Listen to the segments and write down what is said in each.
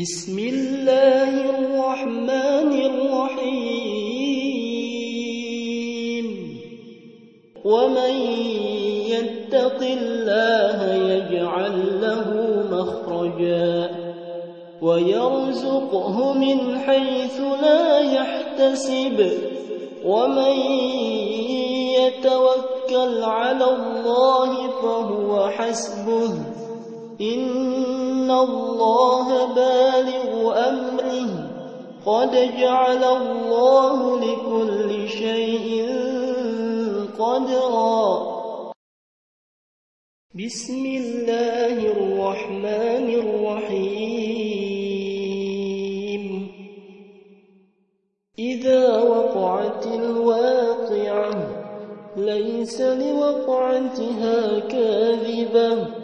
بسم الله الرحمن الرحيم. ومن يتق الله يجعل له مخرجا ويرزقه من حيث لا يحتسب. ومن يتوكل على الله فهو حسبه. إن الله بالغ أمره قد جعل الله لكل شيء قدرا. بسم الله الرحمن الرحيم. إذا وقعت الواقعة ليس لوقعتها كاذبة.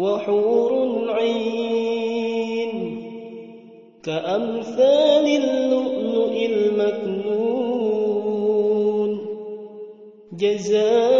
وحور عين كأمثال اللؤلؤ المكنون جزاء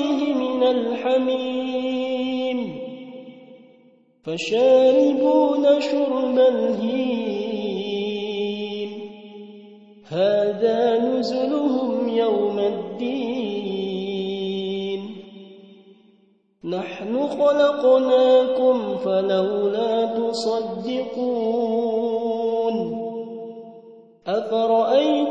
الحميم. فشاربون شرب الهيم. هذا نزلهم يوم الدين. نحن خلقناكم فلولا تصدقون. أفرأيتم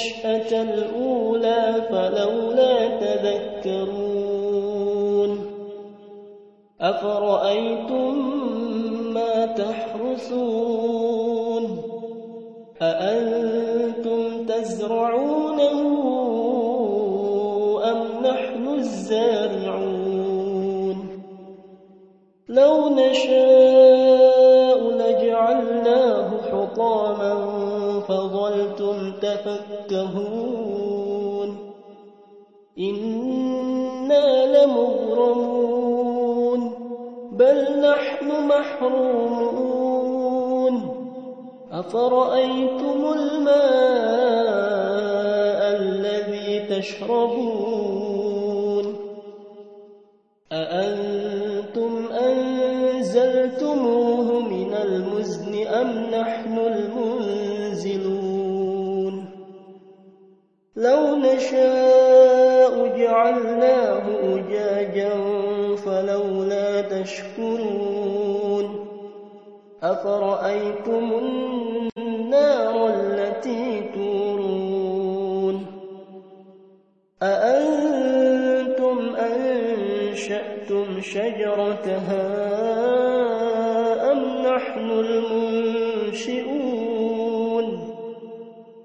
النشأة الأولى فلولا تذكرون أفرأيتم ما تحرثون أأنتم تزرعونه أم نحن الزارعون لو نشاء لجعلناه حطاما فظلتم تفكهون إنا لمغرمون بل نحن محرومون. أفرأيتم الماء الذي تشربون؟ نشاء جعلناه أجاجا فلولا تشكرون أفرأيتم النار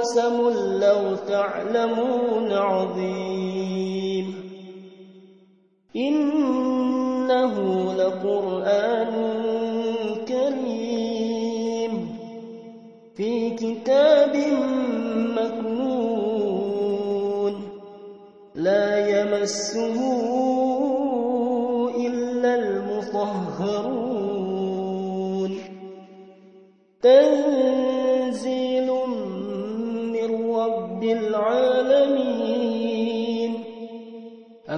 قسم لو تعلمون عظيم. إنه لقرآن كريم في كتاب مكنون. لا يمسه إلا المطهرون. تنزل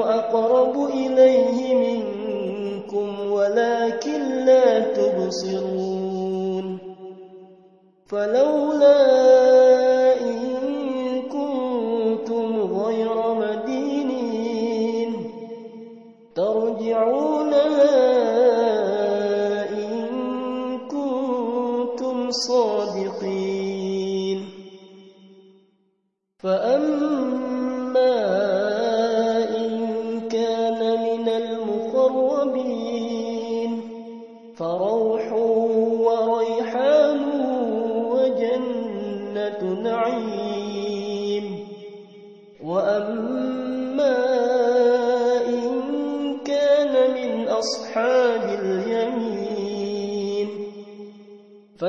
أقرب إليه منكم ولكن لا تبصرون فلولا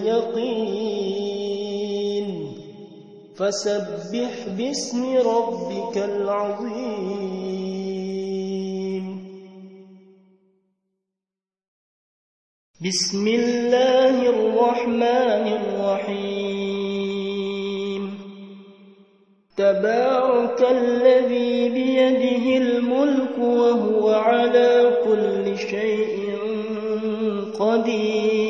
اليقين. فسبح باسم ربك العظيم. بسم الله الرحمن الرحيم. تبارك الذي بيده الملك وهو على كل شيء قدير.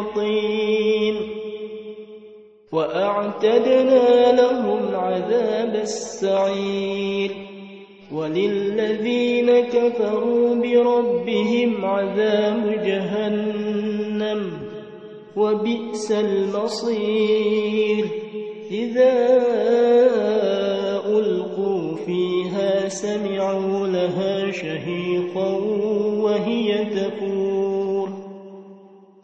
للشياطين وأعتدنا لهم عذاب السعير. وللذين كفروا بربهم عذاب جهنم. وبئس المصير. إذا ألقوا فيها سمعوا لها شهيقا وهي تفور.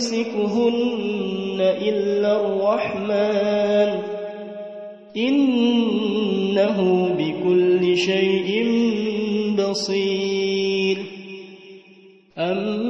يمسكهن إلا الرحمن. إنه بكل شيء بصير. أمن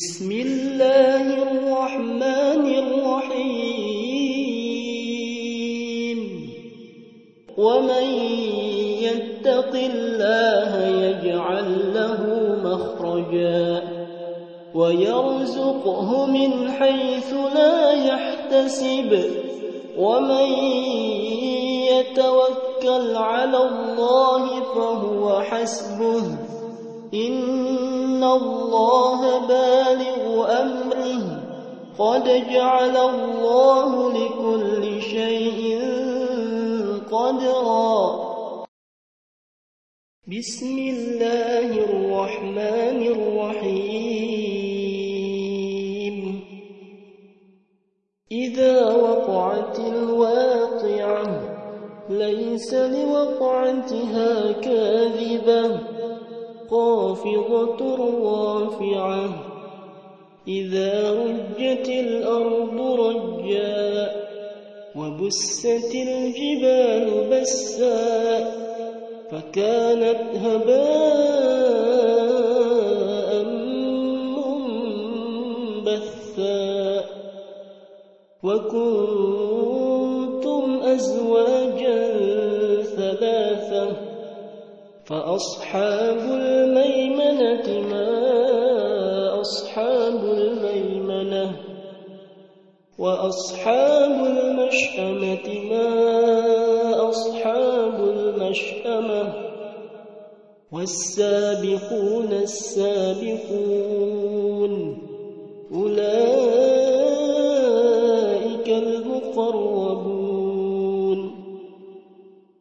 بسم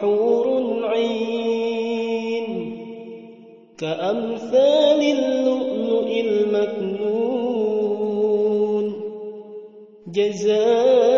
حور عين. كأمثال اللؤلؤ المكنون. جزاء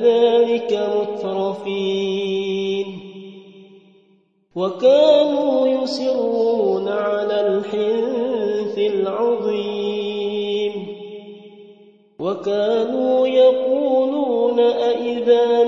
وكانوا يصرون على الحنث العظيم. وكانوا يقولون أئذا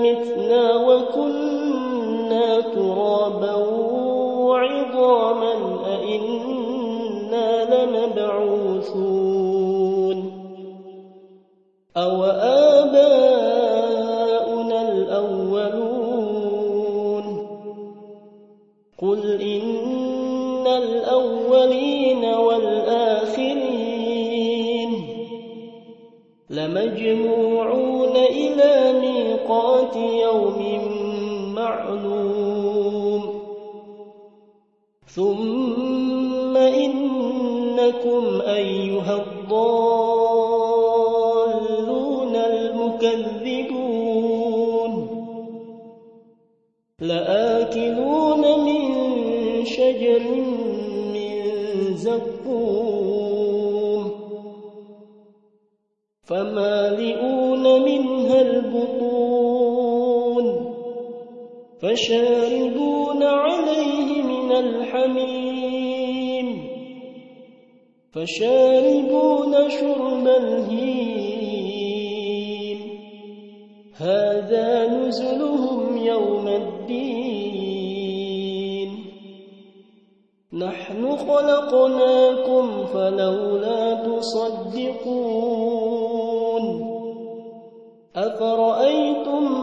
فشاربون شرب الهيم. هذا نزلهم يوم الدين. نحن خلقناكم فلولا تصدقون. أفرأيتم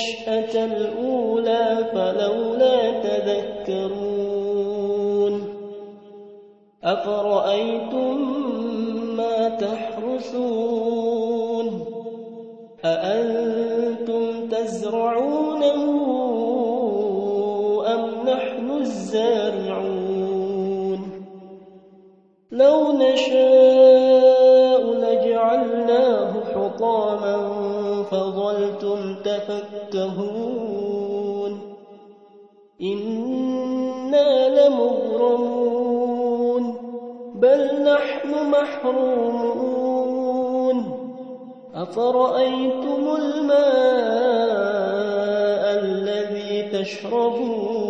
النشأة الأولى فلولا تذكرون أفرأيتم ما تحرثون أأنتم تزرعونه أم نحن الزارعون لو نشاء تفكهون إنا لمغرمون بل نحن محرومون. أفرأيتم الماء الذي تشربون؟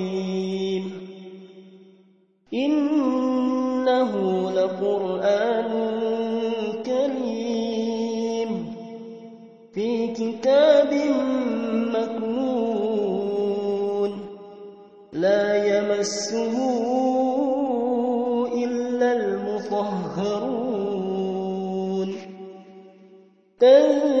إنه لقرآن كريم في كتاب مكنون لا يمسه إلا المطهرون تنزيل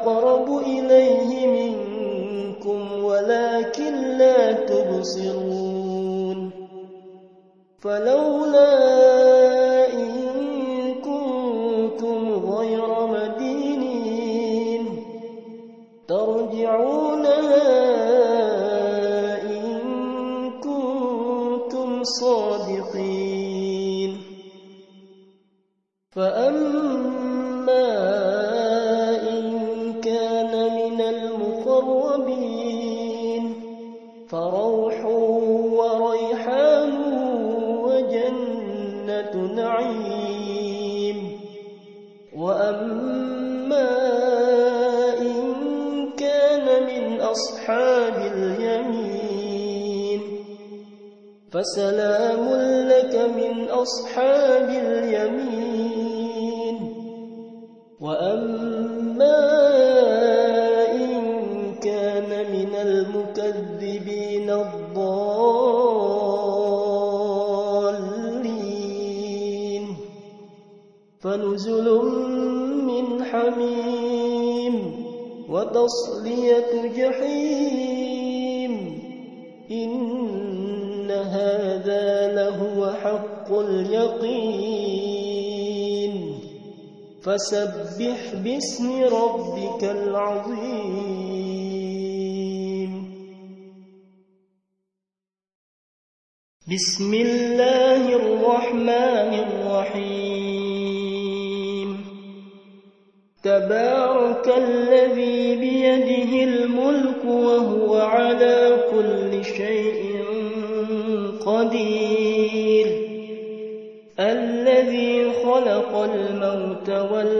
أقرب إليه منكم ولكن لا تبصرون فلولا إن كنتم غير إن كنتم صادقين فأما أصحاب باسم ربك العظيم. بسم الله الرحمن الرحيم. تبارك الذي بيده الملك وهو على كل شيء قدير. الذي خلق الموت والحياة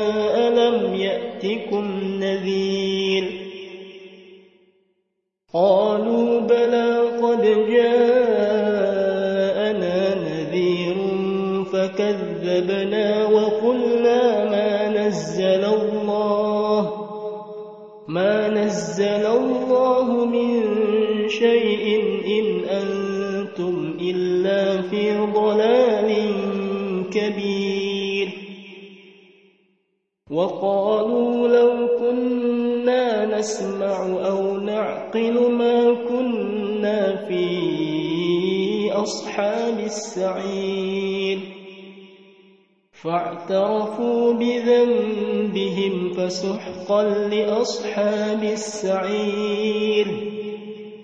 فسحقا لأصحاب السعير.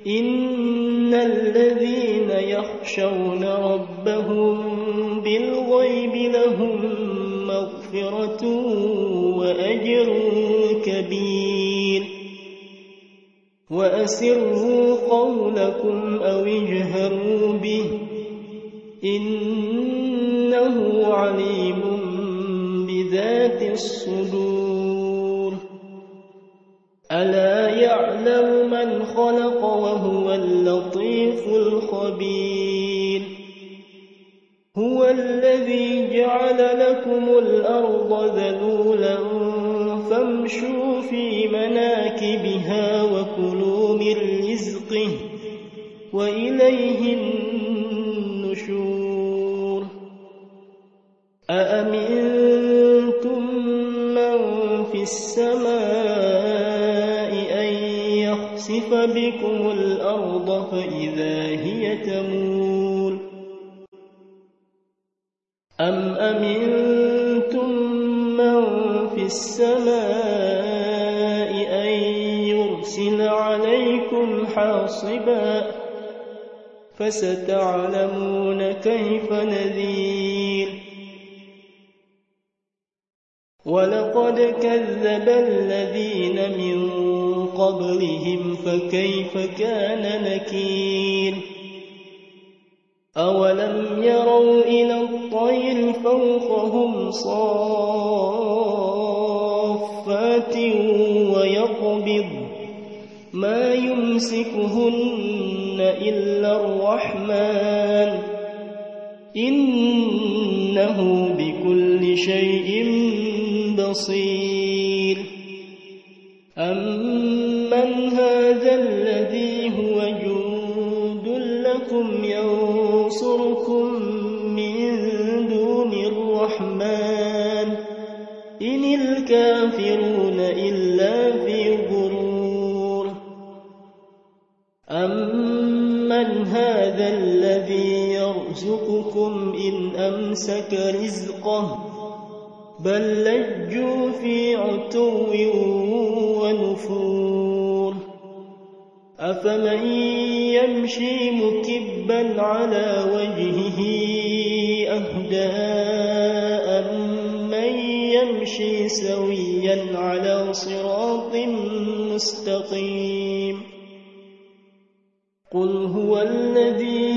إن الذين يخشون ربهم أمسك رزقه بل لجوا في عتو ونفور. أفمن يمشي مكبا على وجهه أهداء من يمشي سويا على صراط مستقيم. قل هو الذي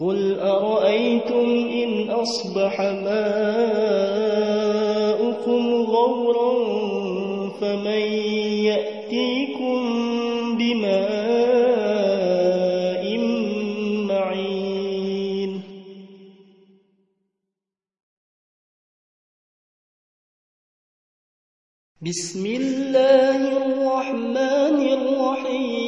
قل أرأيتم إن أصبح ماؤكم غورا فمن يأتيكم بماء معين بسم الله الرحمن الرحيم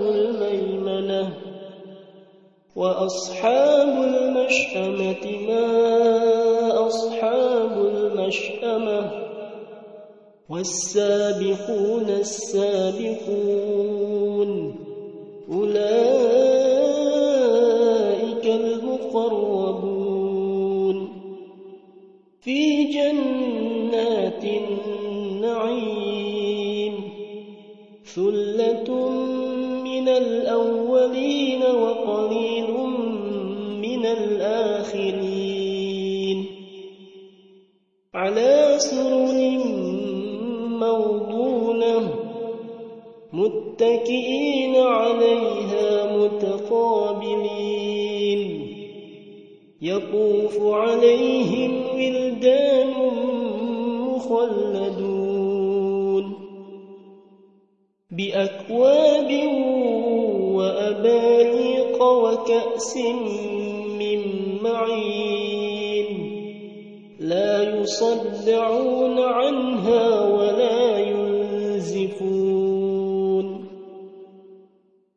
وأصحاب المشأمة ما أصحاب المشأمة والسابقون السابقون أولئك متكئين عليها متقابلين. يطوف عليهم ولدان مخلدون. بأكواب وأباريق وكأس من معين. لا يصدعون عنها ولا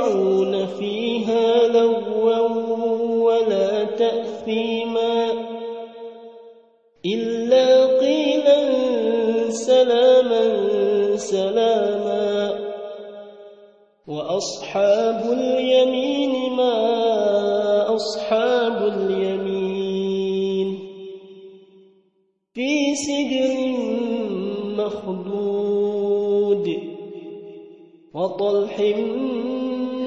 يسمعون فيها لغوا ولا تأثيما إلا قيلا سلاما سلاما وأصحاب اليمين ما أصحاب اليمين في سدر مخدود وطلح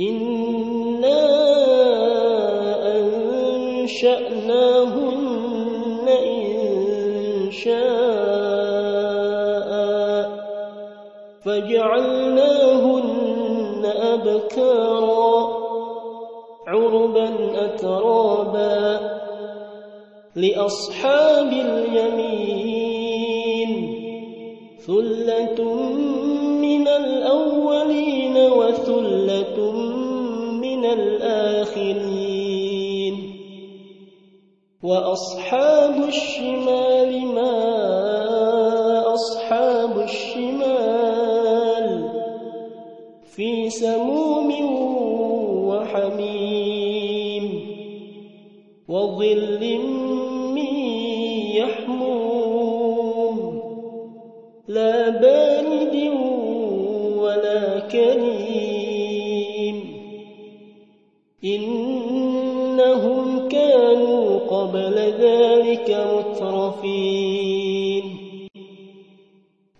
إنا أنشأناهن إن شاء فجعلناهن أبكارا عربا أترابا لأصحاب اليمين ثلة وثلة من الآخرين وأصحاب الشمال ما أصحاب الشمال في سموم وحميم وظل من يحموم لا بارد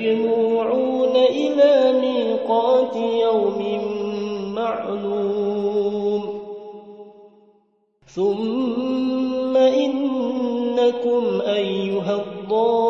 لمجموعون إلى ميقات يوم معلوم. ثم إنكم أيها الضالون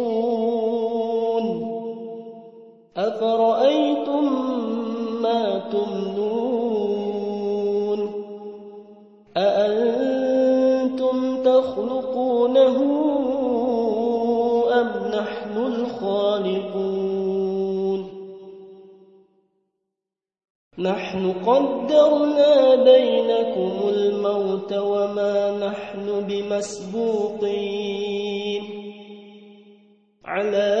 أفرأيتم ما تمنون أأنتم تخلقونه أم نحن الخالقون نحن قدرنا بينكم الموت وما نحن بمسبوقين على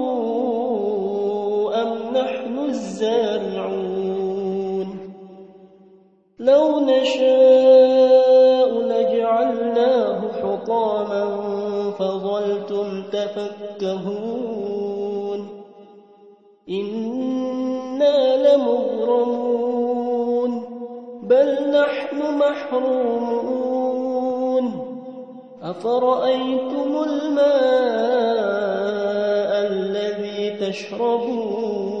الزارعون لو نشاء لجعلناه حطاما فظلتم تفكهون. إنا لمغرمون بل نحن محرومون. أفرأيتم الماء الذي تشربون؟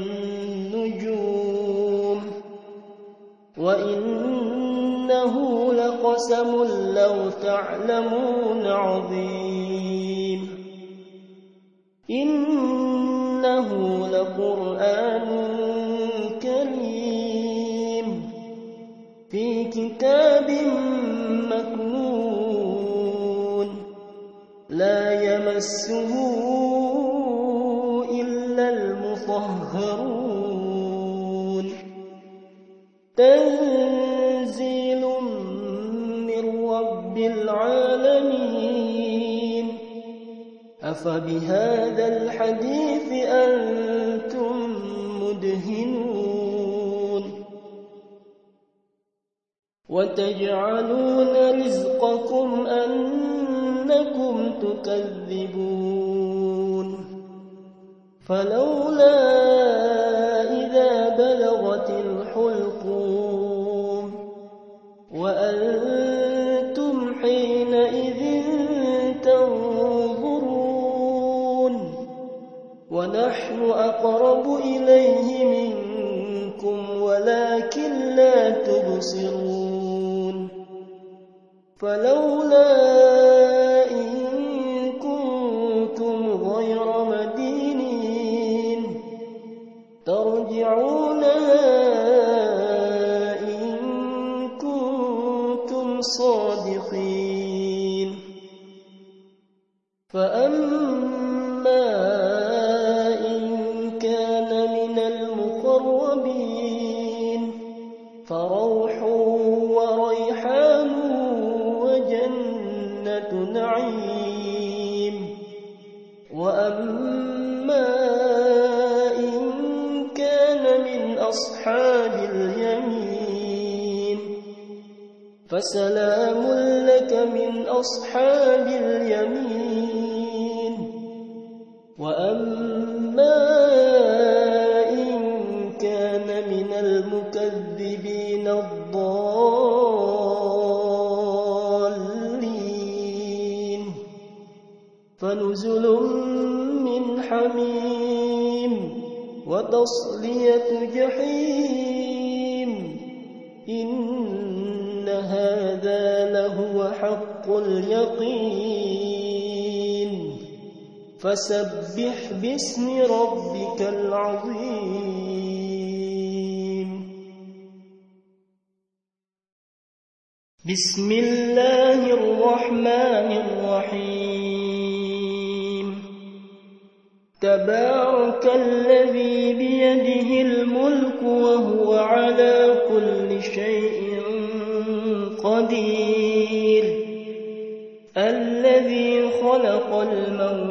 وإنه لقسم لو تعلمون عظيم إنه لقرآن كريم في كتاب لا يمسه أفبهذا الحديث أنتم مدهنون. وتجعلون رزقكم أن إنكم تكذبون. فلولا أقرب إليه منكم ولكن لا تبصرون فلولا أصحاب فسبح باسم ربك العظيم. بسم الله الرحمن الرحيم. تبارك الذي بيده الملك وهو على كل شيء قدير. الذي خلق الموت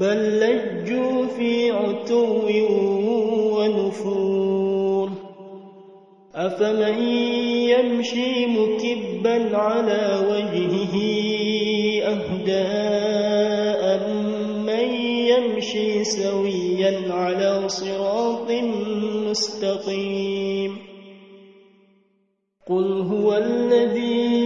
بل لجوا في عتو ونفور. أفمن يمشي مكبا على وجهه أهداء من يمشي سويا على صراط مستقيم. قل هو الذي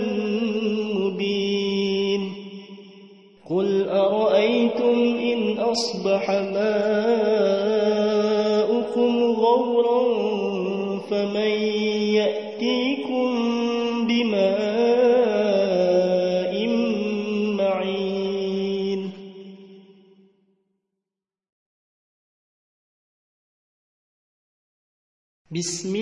حماؤكم غورا فمن يأتيكم بماء معين. بسم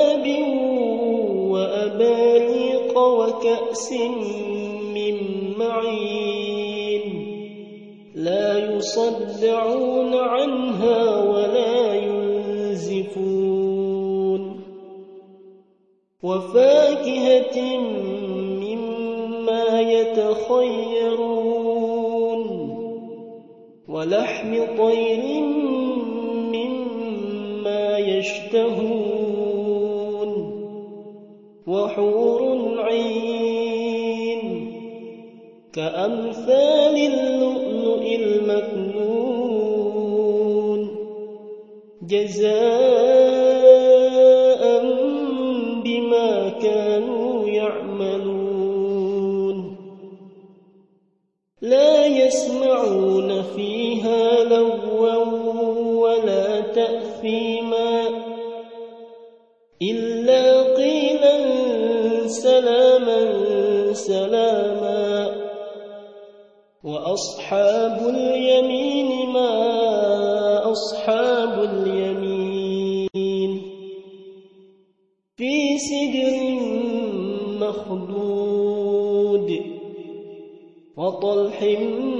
ذهب وأباريق وكأس من معين لا يصدعون عنها ولا ينزفون وفاكهة مما يتخيرون ولحم طير مما يشتهون كأمثال اللؤلؤ المكنون. جزاء أصحاب اليمين ما أصحاب اليمين في سدر مخدود وطلح مخدود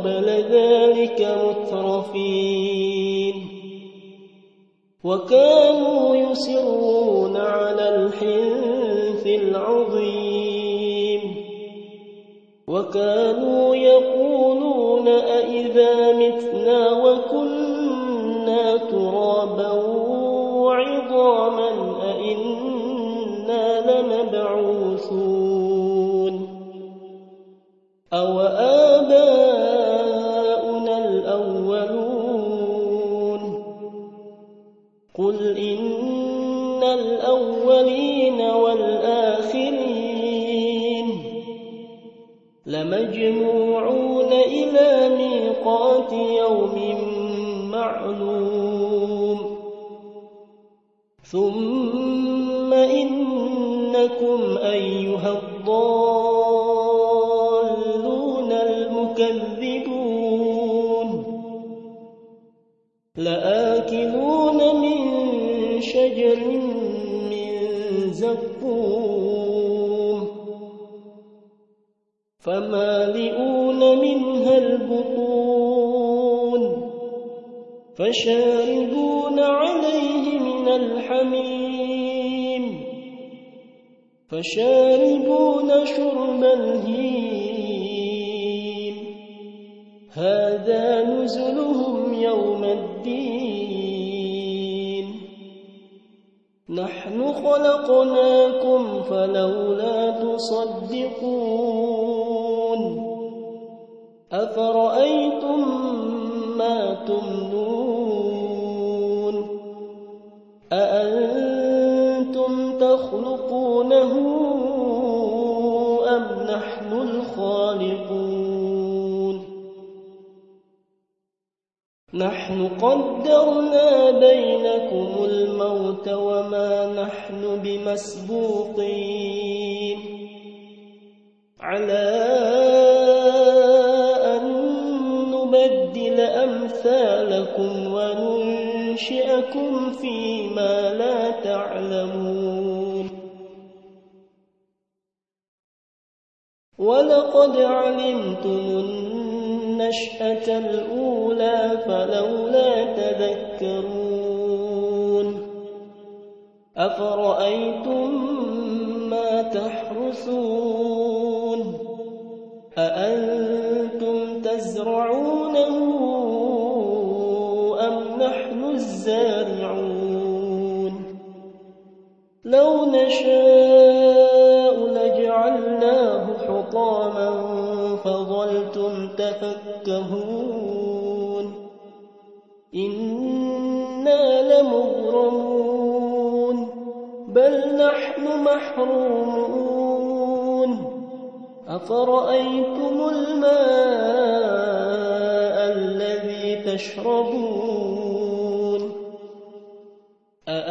قبل ذلك مترفين. وكانوا يسرون على الحنث العظيم. وكانوا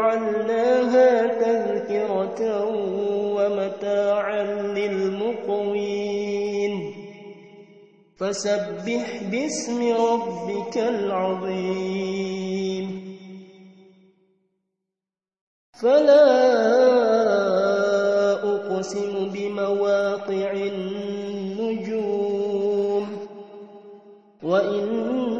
وجعلناها تذكرة ومتاعا للمقوين. فسبح باسم ربك العظيم. فلا أقسم بمواقع النجوم. وإن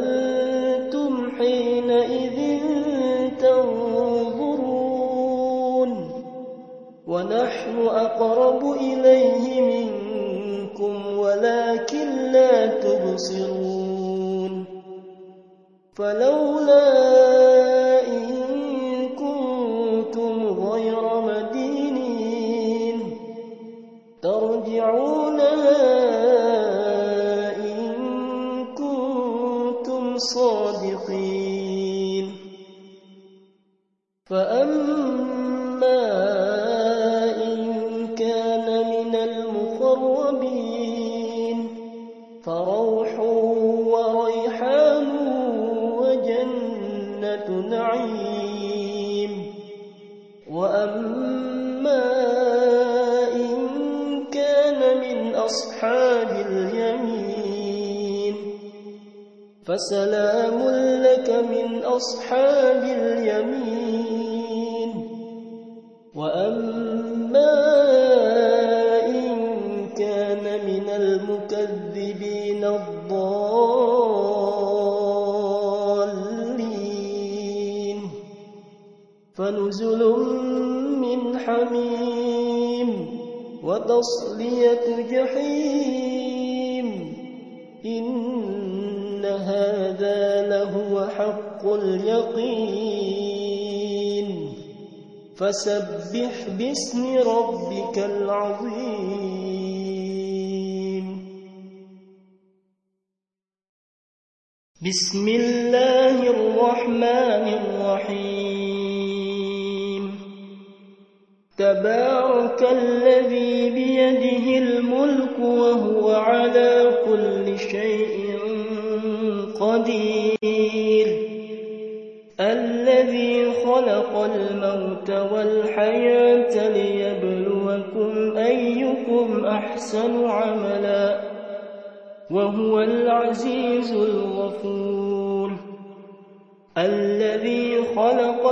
ونحن أقرب إليه منكم ولكن لا تبصرون. فلولا فسلام لك من أصحاب اليمين. فسبح باسم ربك العظيم. بسم الله الرحمن الرحيم. تبارك الذي بيده الملك وهو على كل شيء قدير.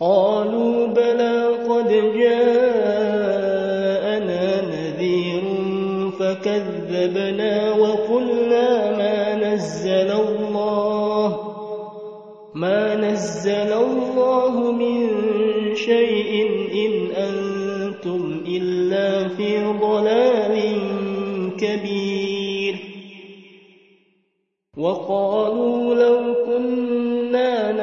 قالوا بلى قد جاءنا نذير فكذبنا وقلنا ما نزل الله ما نزل الله من شيء إن أنتم إلا في ضلال كبير. وقالوا لو كنا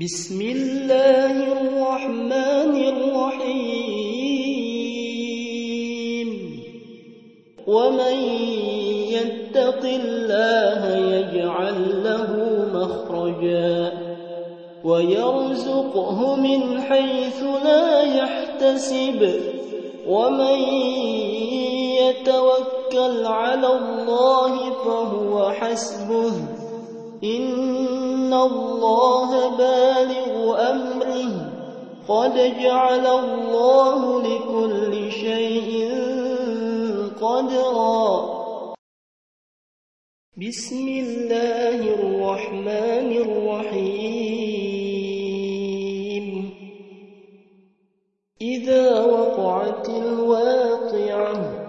بسم الله الرحمن الرحيم ومن يتق الله يجعل له مخرجا ويرزقه من حيث لا يحتسب ومن يتوكل على الله فهو حسبه إن الله بالغ أمره قد جعل الله لكل شيء قدرا. بسم الله الرحمن الرحيم. إذا وقعت الواقعة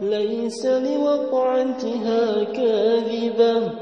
ليس لوقعتها كاذبة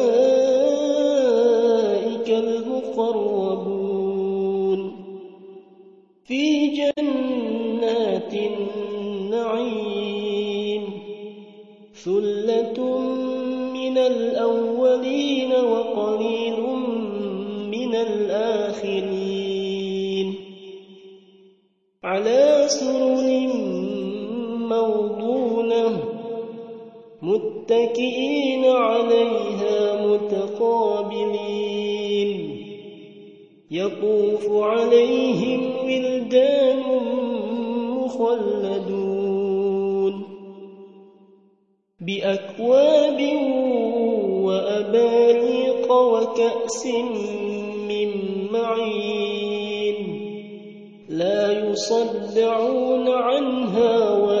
متكئين عليها متقابلين. يطوف عليهم ولدان مخلدون. بأكواب وأباريق وكأس من معين. لا يصدعون عنها ولا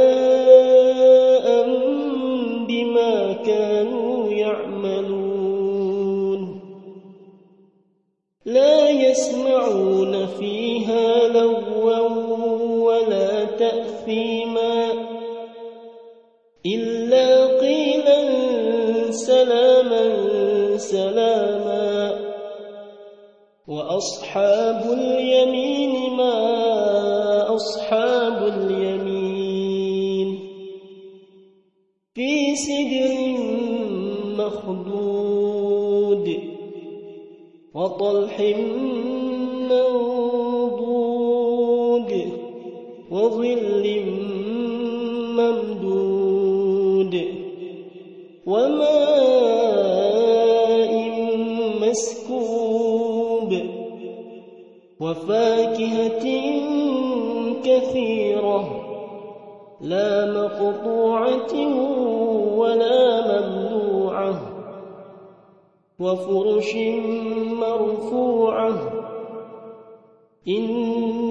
لغوا ولا تأثيما إلا قيلا سلاما سلاما وأصحاب اليمين ما أصحاب اليمين في سدر مخدود وطلح منضود وظل ممدود وماء مسكوب وفاكهة كثيرة لا مقطوعة ولا ممنوعة وفرش مرفوعة إنا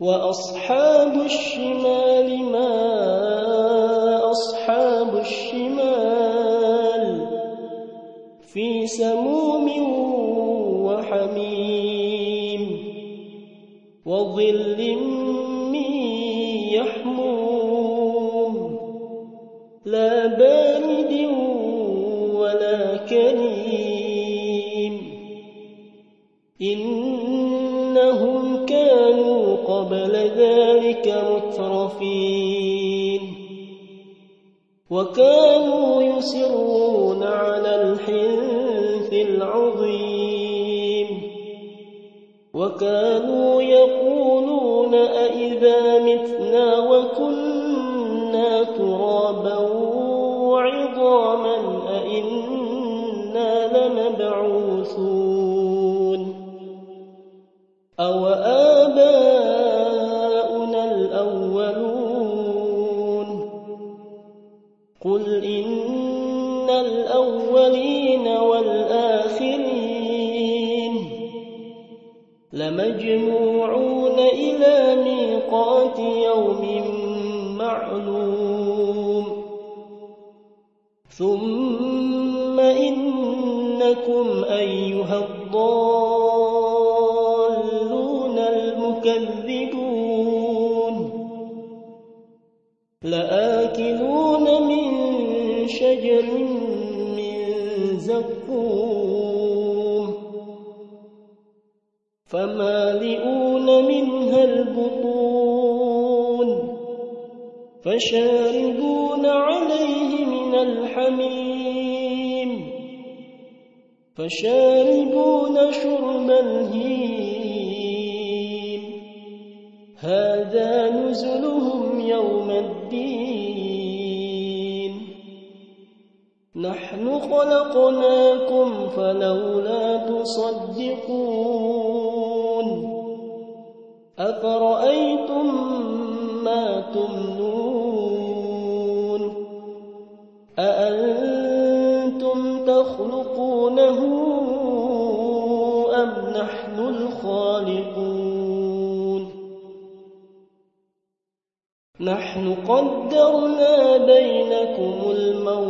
وأصحاب الشمال ما وكانوا يسرون على الحنث العظيم. وكانوا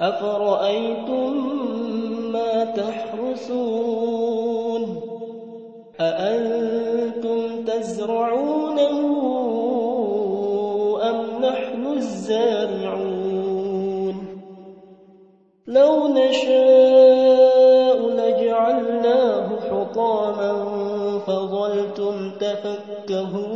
أفرأيتم ما تحرثون أأنتم تزرعونه أم نحن الزارعون لو نشاء لجعلناه حطاما فظلتم تفكهون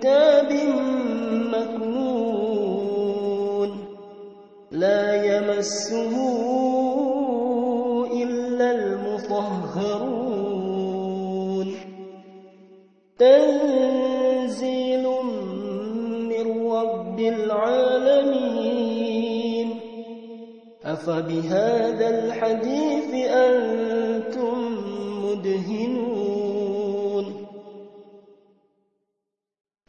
كتاب مكنون لا يمسه إلا المطهرون تنزيل من رب العالمين أفبهذا الحديث أنتم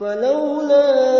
فلولا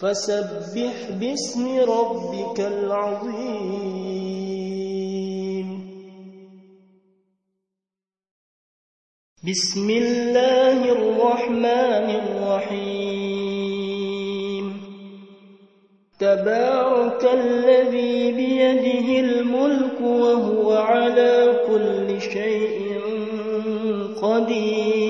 فسبح باسم ربك العظيم. بسم الله الرحمن الرحيم. تبارك الذي بيده الملك وهو على كل شيء قدير.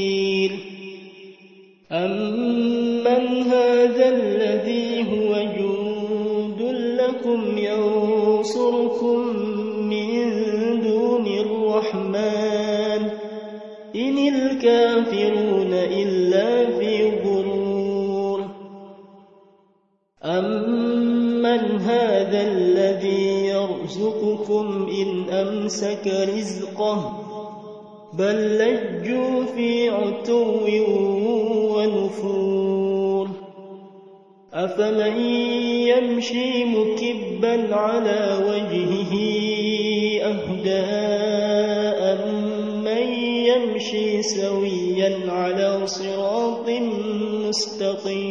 أمسك رزقه بل لجوا في عتو ونفور. أفمن يمشي مكبا على وجهه أهداء من يمشي سويا على صراط مستقيم.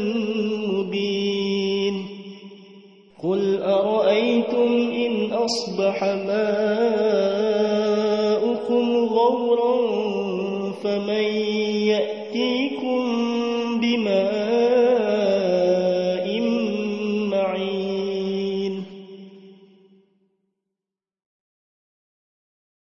مبين قل أرأيتم إن أصبح ماؤكم غوراً